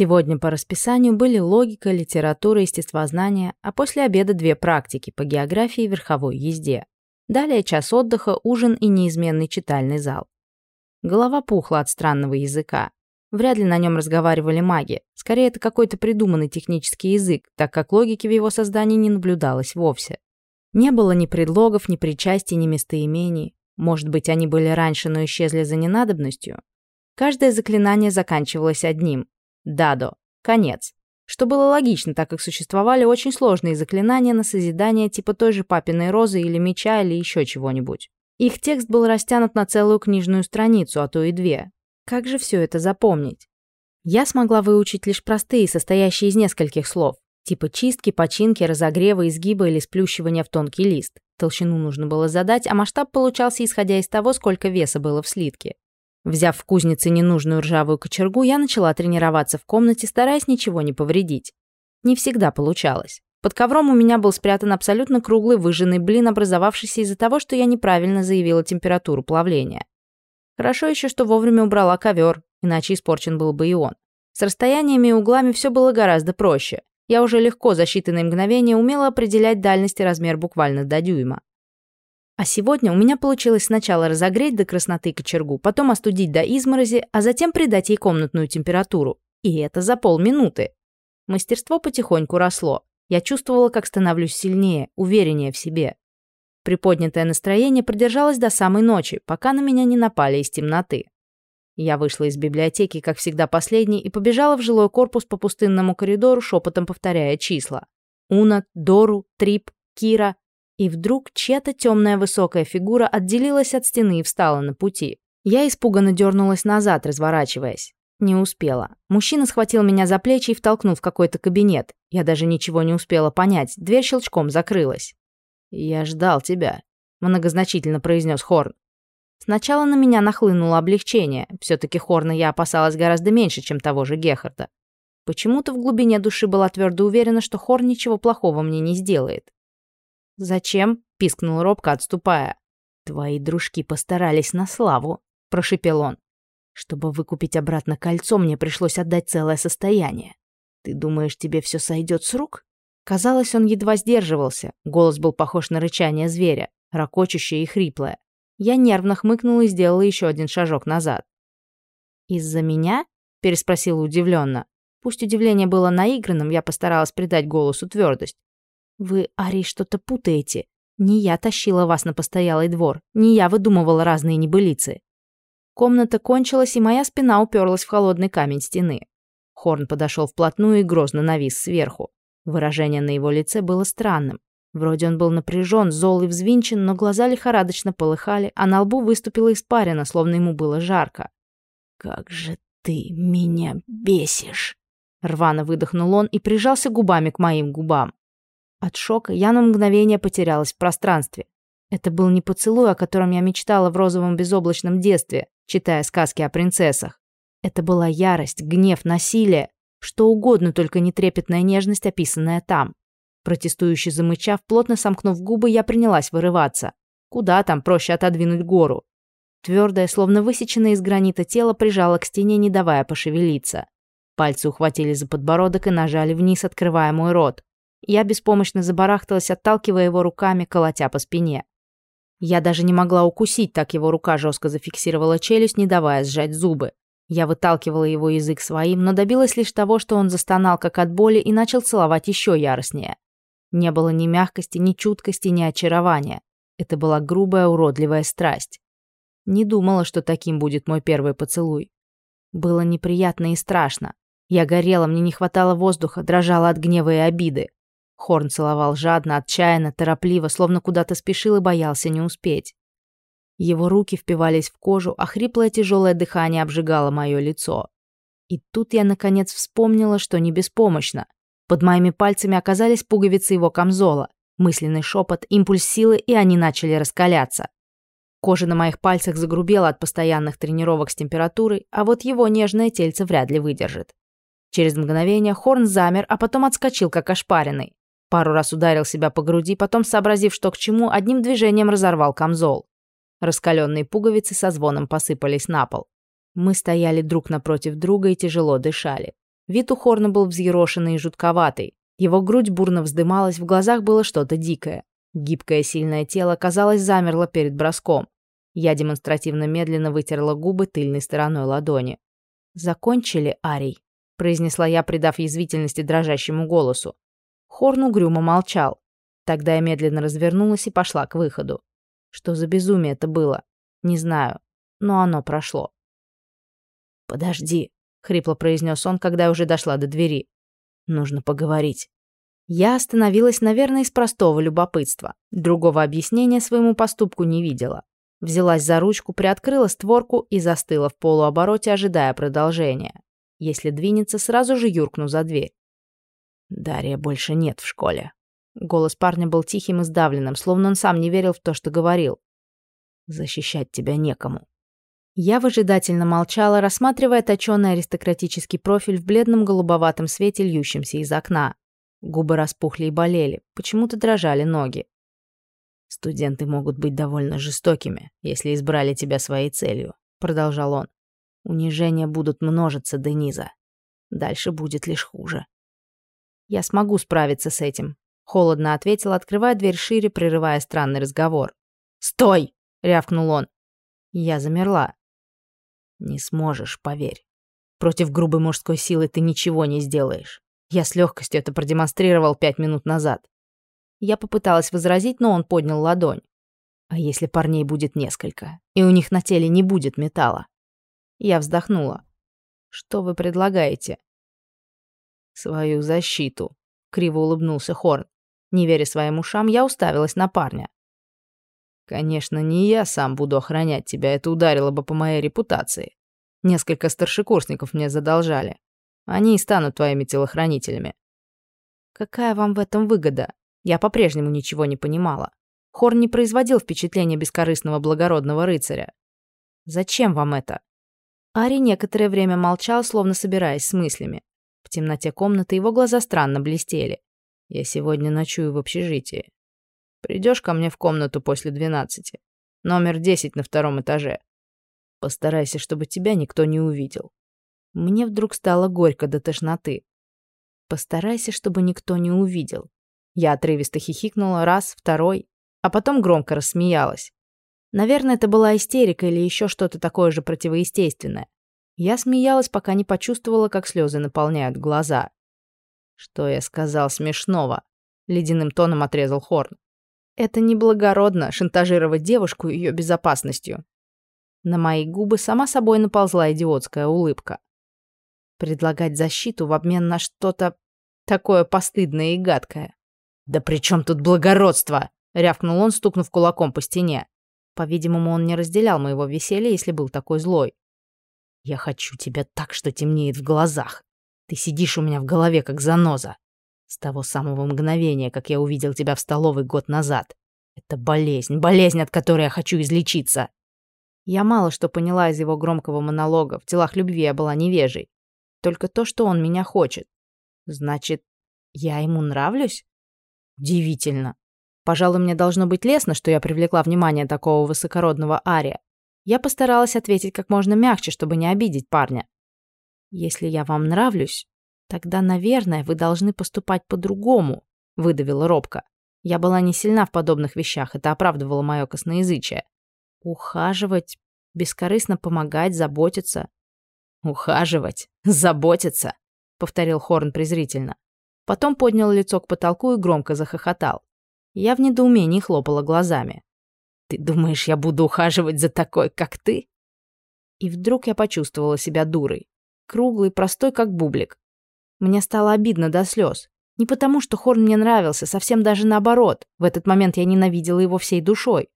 Сегодня по расписанию были логика, литература, естествознание, а после обеда две практики по географии и верховой езде. Далее час отдыха, ужин и неизменный читальный зал. Голова пухла от странного языка. Вряд ли на нем разговаривали маги. Скорее, это какой-то придуманный технический язык, так как логики в его создании не наблюдалось вовсе. Не было ни предлогов, ни причастий, ни местоимений. Может быть, они были раньше, но исчезли за ненадобностью? Каждое заклинание заканчивалось одним Дадо. Конец. Что было логично, так как существовали очень сложные заклинания на созидание типа той же папиной розы или меча или еще чего-нибудь. Их текст был растянут на целую книжную страницу, а то и две. Как же все это запомнить? Я смогла выучить лишь простые, состоящие из нескольких слов, типа чистки, починки, разогрева, изгиба или сплющивания в тонкий лист. Толщину нужно было задать, а масштаб получался исходя из того, сколько веса было в слитке. Взяв в кузнице ненужную ржавую кочергу, я начала тренироваться в комнате, стараясь ничего не повредить. Не всегда получалось. Под ковром у меня был спрятан абсолютно круглый выжженный блин, образовавшийся из-за того, что я неправильно заявила температуру плавления. Хорошо еще, что вовремя убрала ковер, иначе испорчен был бы и он. С расстояниями и углами все было гораздо проще. Я уже легко за считанные мгновения умела определять дальность и размер буквально до дюйма. А сегодня у меня получилось сначала разогреть до красноты кочергу, потом остудить до изморози, а затем придать ей комнатную температуру. И это за полминуты. Мастерство потихоньку росло. Я чувствовала, как становлюсь сильнее, увереннее в себе. Приподнятое настроение продержалось до самой ночи, пока на меня не напали из темноты. Я вышла из библиотеки, как всегда, последней, и побежала в жилой корпус по пустынному коридору, шепотом повторяя числа. Уна, Дору, Трип, Кира, и вдруг чья-то темная высокая фигура отделилась от стены и встала на пути. Я испуганно дернулась назад, разворачиваясь. Не успела. Мужчина схватил меня за плечи и втолкнул в какой-то кабинет. Я даже ничего не успела понять. Дверь щелчком закрылась. «Я ждал тебя», — многозначительно произнес Хорн. Сначала на меня нахлынуло облегчение. Все-таки Хорна я опасалась гораздо меньше, чем того же Гехарда. Почему-то в глубине души была твердо уверена, что Хорн ничего плохого мне не сделает. «Зачем?» — пискнул робко, отступая. «Твои дружки постарались на славу», — прошепел он. «Чтобы выкупить обратно кольцо, мне пришлось отдать целое состояние. Ты думаешь, тебе все сойдет с рук?» Казалось, он едва сдерживался. Голос был похож на рычание зверя, ракочущее и хриплое. Я нервно хмыкнула и сделала еще один шажок назад. «Из-за меня?» — переспросила удивленно. Пусть удивление было наигранным, я постаралась придать голосу твердость. Вы, Ари, что-то путаете. Не я тащила вас на постоялый двор, не я выдумывала разные небылицы. Комната кончилась, и моя спина уперлась в холодный камень стены. Хорн подошел вплотную и грозно навис сверху. Выражение на его лице было странным. Вроде он был напряжен, зол и взвинчен, но глаза лихорадочно полыхали, а на лбу выступила испарина, словно ему было жарко. «Как же ты меня бесишь!» Рвано выдохнул он и прижался губами к моим губам. От шока я на мгновение потерялась в пространстве. Это был не поцелуй, о котором я мечтала в розовом безоблачном детстве, читая сказки о принцессах. Это была ярость, гнев, насилие, что угодно, только не трепетная нежность, описанная там. Протестующе замычав, плотно сомкнув губы, я принялась вырываться. Куда там проще отодвинуть гору? Твердое, словно высеченное из гранита тело, прижало к стене, не давая пошевелиться. Пальцы ухватили за подбородок и нажали вниз, открывая мой рот. Я беспомощно забарахталась, отталкивая его руками, колотя по спине. Я даже не могла укусить, так его рука жестко зафиксировала челюсть, не давая сжать зубы. Я выталкивала его язык своим, но добилась лишь того, что он застонал как от боли и начал целовать еще яростнее. Не было ни мягкости, ни чуткости, ни очарования. Это была грубая, уродливая страсть. Не думала, что таким будет мой первый поцелуй. Было неприятно и страшно. Я горела, мне не хватало воздуха, дрожала от гнева и обиды. Хорн целовал жадно, отчаянно, торопливо, словно куда-то спешил и боялся не успеть. Его руки впивались в кожу, а хриплое тяжелое дыхание обжигало мое лицо. И тут я, наконец, вспомнила, что не беспомощно. Под моими пальцами оказались пуговицы его камзола. Мысленный шепот, импульс силы, и они начали раскаляться. Кожа на моих пальцах загрубела от постоянных тренировок с температурой, а вот его нежное тельце вряд ли выдержит. Через мгновение Хорн замер, а потом отскочил, как ошпаренный. Пару раз ударил себя по груди, потом, сообразив, что к чему, одним движением разорвал камзол. Раскаленные пуговицы со звоном посыпались на пол. Мы стояли друг напротив друга и тяжело дышали. Вид у Хорна был взъерошенный и жутковатый. Его грудь бурно вздымалась, в глазах было что-то дикое. Гибкое сильное тело, казалось, замерло перед броском. Я демонстративно медленно вытерла губы тыльной стороной ладони. «Закончили, Арий», — произнесла я, придав язвительности дрожащему голосу. Хорн угрюмо молчал. Тогда я медленно развернулась и пошла к выходу. Что за безумие это было? Не знаю, но оно прошло. «Подожди», — хрипло произнес он, когда уже дошла до двери. «Нужно поговорить». Я остановилась, наверное, из простого любопытства. Другого объяснения своему поступку не видела. Взялась за ручку, приоткрыла створку и застыла в полуобороте, ожидая продолжения. Если двинется, сразу же юркну за дверь. Дарья больше нет в школе. Голос парня был тихим и сдавленным, словно он сам не верил в то, что говорил. Защищать тебя некому. Я выжидательно молчала, рассматривая точёный аристократический профиль в бледном голубоватом свете, льющемся из окна. Губы распухли и болели, почему-то дрожали ноги. «Студенты могут быть довольно жестокими, если избрали тебя своей целью», — продолжал он. «Унижения будут множиться, Дениза. Дальше будет лишь хуже. «Я смогу справиться с этим», — холодно ответил, открывая дверь шире, прерывая странный разговор. «Стой!» — рявкнул он. Я замерла. «Не сможешь, поверь. Против грубой мужской силы ты ничего не сделаешь. Я с легкостью это продемонстрировал пять минут назад». Я попыталась возразить, но он поднял ладонь. «А если парней будет несколько, и у них на теле не будет металла?» Я вздохнула. «Что вы предлагаете?» «Свою защиту», — криво улыбнулся Хорн. Не веря своим ушам, я уставилась на парня. «Конечно, не я сам буду охранять тебя, это ударило бы по моей репутации. Несколько старшекурсников мне задолжали. Они и станут твоими телохранителями». «Какая вам в этом выгода?» Я по-прежнему ничего не понимала. Хорн не производил впечатления бескорыстного благородного рыцаря. «Зачем вам это?» Ари некоторое время молчал, словно собираясь с мыслями. В темноте комнаты его глаза странно блестели. «Я сегодня ночую в общежитии. Придешь ко мне в комнату после двенадцати. Номер десять на втором этаже. Постарайся, чтобы тебя никто не увидел». Мне вдруг стало горько до тошноты. «Постарайся, чтобы никто не увидел». Я отрывисто хихикнула раз, второй, а потом громко рассмеялась. Наверное, это была истерика или еще что-то такое же противоестественное. Я смеялась, пока не почувствовала, как слезы наполняют глаза. «Что я сказал смешного?» — ледяным тоном отрезал Хорн. «Это неблагородно — шантажировать девушку ее безопасностью». На мои губы сама собой наползла идиотская улыбка. Предлагать защиту в обмен на что-то такое постыдное и гадкое. «Да при чем тут благородство?» — рявкнул он, стукнув кулаком по стене. По-видимому, он не разделял моего веселья, если был такой злой. Я хочу тебя так, что темнеет в глазах. Ты сидишь у меня в голове, как заноза. С того самого мгновения, как я увидел тебя в столовой год назад. Это болезнь, болезнь, от которой я хочу излечиться. Я мало что поняла из его громкого монолога. В делах любви я была невежей. Только то, что он меня хочет. Значит, я ему нравлюсь? Удивительно. Пожалуй, мне должно быть лестно, что я привлекла внимание такого высокородного Ария. Я постаралась ответить как можно мягче, чтобы не обидеть парня. «Если я вам нравлюсь, тогда, наверное, вы должны поступать по-другому», — выдавила робко. Я была не сильна в подобных вещах, это оправдывало мое косноязычие. «Ухаживать, бескорыстно помогать, заботиться». «Ухаживать, заботиться», — повторил Хорн презрительно. Потом поднял лицо к потолку и громко захохотал. Я в недоумении хлопала глазами. «Ты думаешь, я буду ухаживать за такой, как ты?» И вдруг я почувствовала себя дурой. Круглый, простой, как бублик. Мне стало обидно до слез. Не потому, что Хорн мне нравился, совсем даже наоборот. В этот момент я ненавидела его всей душой.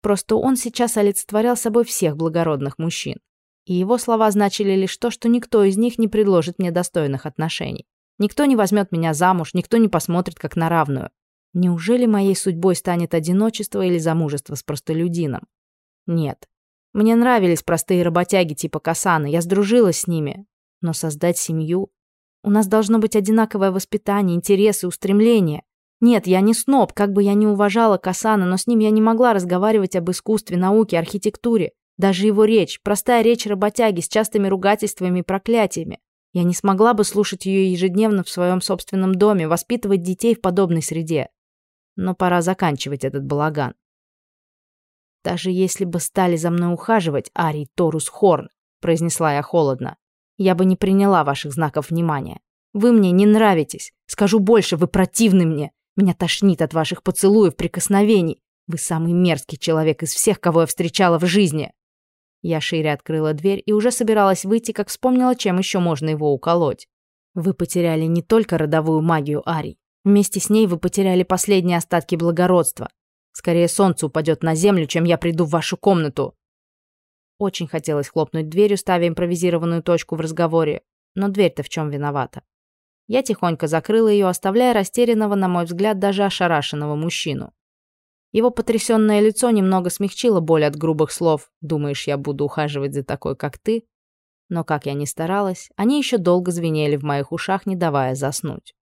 Просто он сейчас олицетворял собой всех благородных мужчин. И его слова значили лишь то, что никто из них не предложит мне достойных отношений. Никто не Неужели моей судьбой станет одиночество или замужество с простолюдином? Нет. Мне нравились простые работяги типа Касаны, я сдружилась с ними. Но создать семью... У нас должно быть одинаковое воспитание, интересы, устремления. Нет, я не сноб, как бы я ни уважала Касана, но с ним я не могла разговаривать об искусстве, науке, архитектуре. Даже его речь, простая речь работяги с частыми ругательствами и проклятиями. Я не смогла бы слушать ее ежедневно в своем собственном доме, воспитывать детей в подобной среде но пора заканчивать этот балаган. «Даже если бы стали за мной ухаживать, Арий Торус Хорн», — произнесла я холодно, — «я бы не приняла ваших знаков внимания. Вы мне не нравитесь. Скажу больше, вы противны мне. Меня тошнит от ваших поцелуев, прикосновений. Вы самый мерзкий человек из всех, кого я встречала в жизни». Я шире открыла дверь и уже собиралась выйти, как вспомнила, чем еще можно его уколоть. «Вы потеряли не только родовую магию Арий, Вместе с ней вы потеряли последние остатки благородства. Скорее солнце упадет на землю, чем я приду в вашу комнату. Очень хотелось хлопнуть дверью, ставя импровизированную точку в разговоре. Но дверь-то в чем виновата? Я тихонько закрыла ее, оставляя растерянного, на мой взгляд, даже ошарашенного мужчину. Его потрясенное лицо немного смягчило боль от грубых слов «Думаешь, я буду ухаживать за такой, как ты?» Но, как я ни старалась, они еще долго звенели в моих ушах, не давая заснуть.